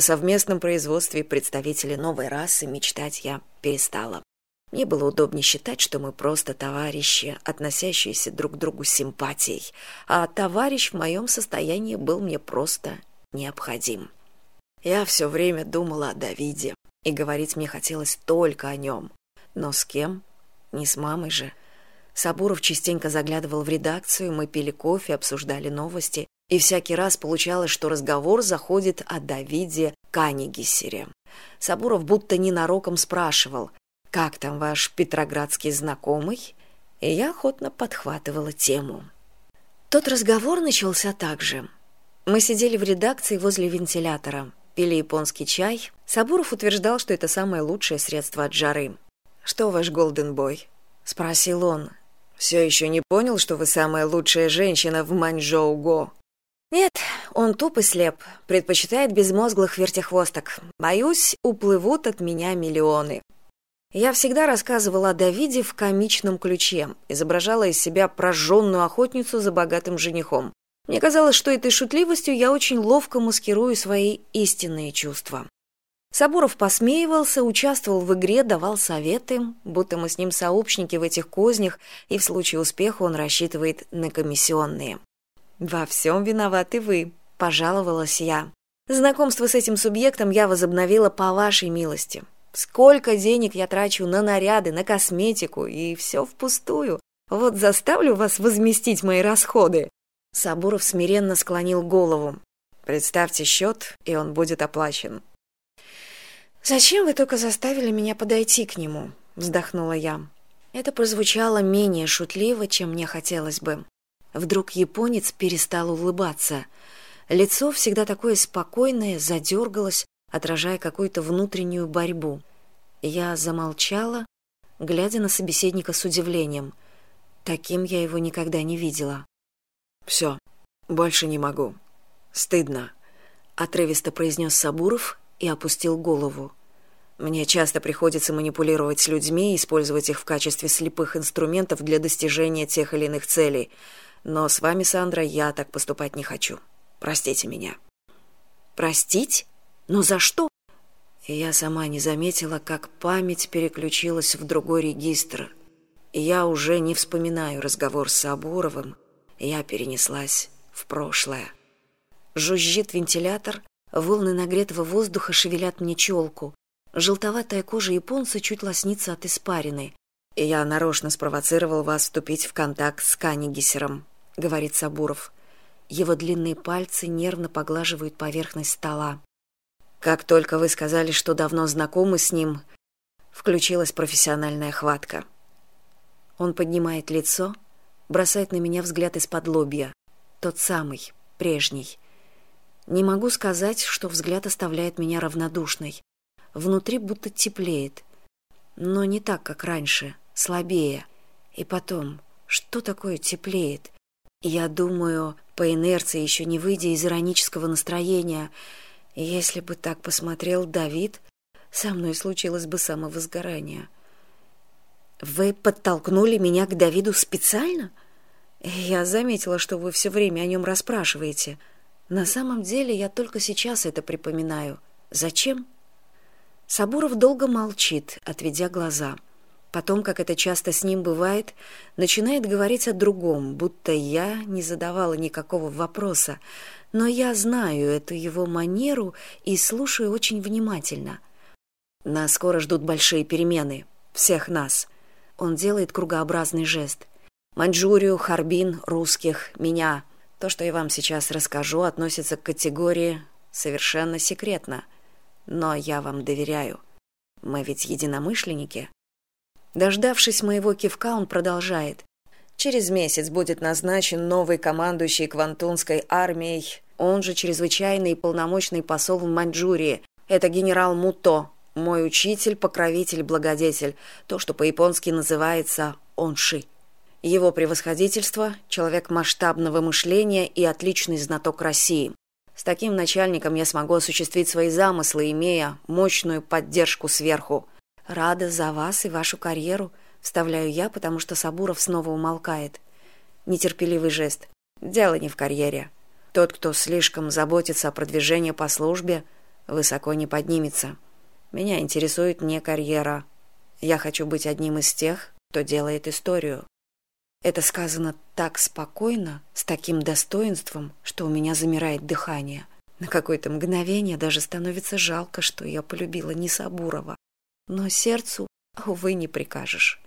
о совместном производстве представителей новой расы мечтать я перестала. Мне было удобнее считать что мы просто товарищи относящиеся друг к другу симпатией а товарищ в моем состоянии был мне просто необходим. Я все время думала о давиде и говорить мне хотелось только о нем но с кем? Не с мамой же. Сабуров частенько заглядывал в редакцию мы пили кофе обсуждали новости и всякий раз получалось что разговор заходит о давиде канигисере сабуров будто ненароком спрашивал как там ваш петроградский знакомый? И я охотно подхватывала тему. Тот разговор начался так же. Мы сидели в редакции возле вентилятора пили японский чай. Сабуров утверждал что это самое лучшее средство от жары. Что ваш голден бой спросил он. Все еще не понял что вы самая лучшая женщина в маньчжоу го нет он туп и слеп предпочитает безмозглых вертихвосток. Боюсь уплывут от меня миллионы. Я всегда рассказывала о давиде в комичном ключе изображала из себя прожженную охотницу за богатым женихом. Мне казалось что этой шутливостью я очень ловко маскирую свои истинные чувства. Сабуров посмеивался участвовал в игре давал советы будто мы с ним сообщники в этих кознях и в случае успеха он рассчитывает на комиссионные во всем виноваты вы пожаловалась я. Знакомство с этим субъектом я возобновила по вашей милости. Сколько денег я трачу на наряды на косметику и все впустую. Вот заставлю вас возместить мои расходы сабуров смиренно склонил голову. Представьте счет и он будет оплачен зачем вы только заставили меня подойти к нему вздохнула я. Это прозвучало менее шутливо чем мне хотелось бы вдруг японец перестал улыбаться. Лицо всегда такое спокойное задергалось отражая какую то внутреннюю борьбу. Я замолчала глядя на собеседника с удивлением. Таким я его никогда не видела. Все больше не могу. Стыдно отрывисто произнес сабуров и опустил голову. Мне часто приходится манипулировать с людьми и использовать их в качестве слепых инструментов для достижения тех или иных целей но с вами сандра я так поступать не хочу. Простите меня простить? Но за что? Я сама не заметила как память переключилась в другой регистр. Я уже не вспоминаю разговор с сабуровым я перенеслась в прошлое. Жужжит вентилятор. Волны нагретого воздуха шевелят мне челку. Желтоватая кожа японца чуть лоснится от испарины я нарочно спровоцировал вас вступить в контакт с канигисером говорит сабуров. Его длинные пальцы нервно поглаживают поверхность стола. Как только вы сказали что давно знакомы с ним включилась профессиональная хватка. Он поднимает лицо бросает на меня взгляд из под лобья тот самый прежний. Не могу сказать что взгляд оставляет меня равнодушной. Внутри будто теплеет но не так как раньше слабее и потом что такое теплеет я думаю по инерции еще не выйдя из иронического настроения если бы так посмотрел Давид, со мной случилось бы самовозгорание. Вы подтолкнули меня к Давиду специально? Я заметила, что вы все время о нем расспрашиваете. На самом деле я только сейчас это припоминаю. Зачем? Сабуров долго молчит, отведя глаза. Потом, как это часто с ним бывает, начинает говорить о другом, будто я не задавала никакого вопроса, но я знаю эту его манеру и слушаю очень внимательно. Нас скоро ждут большие перемены. Всех нас. Он делает кругообразный жест. Маньчжурию, Харбин, русских, меня. То, что я вам сейчас расскажу, относится к категории совершенно секретно. Но я вам доверяю. Мы ведь единомышленники. Дождавшись моего кивка, он продолжает. Через месяц будет назначен новый командующий Квантунской армией, он же чрезвычайный полномочный посол в Маньчжурии. Это генерал Муто, мой учитель, покровитель, благодетель, то, что по-японски называется онши. Его превосходительство – человек масштабного мышления и отличный знаток России. С таким начальником я смогу осуществить свои замыслы, имея мощную поддержку сверху. Рада за вас и вашу карьеру – вставляю я потому что сабуров снова умолкает нетерпеливый жест дело не в карьере тот кто слишком заботится о продвижении по службе высоко не поднимется. Меня интересует не карьера. Я хочу быть одним из тех, кто делает историю. Это сказано так спокойно, с таким достоинством, что у меня замирает дыхание. На какое-то мгновение даже становится жалко, что я полюбила не Сабурова. Но сердцу, увы, не прикажешь.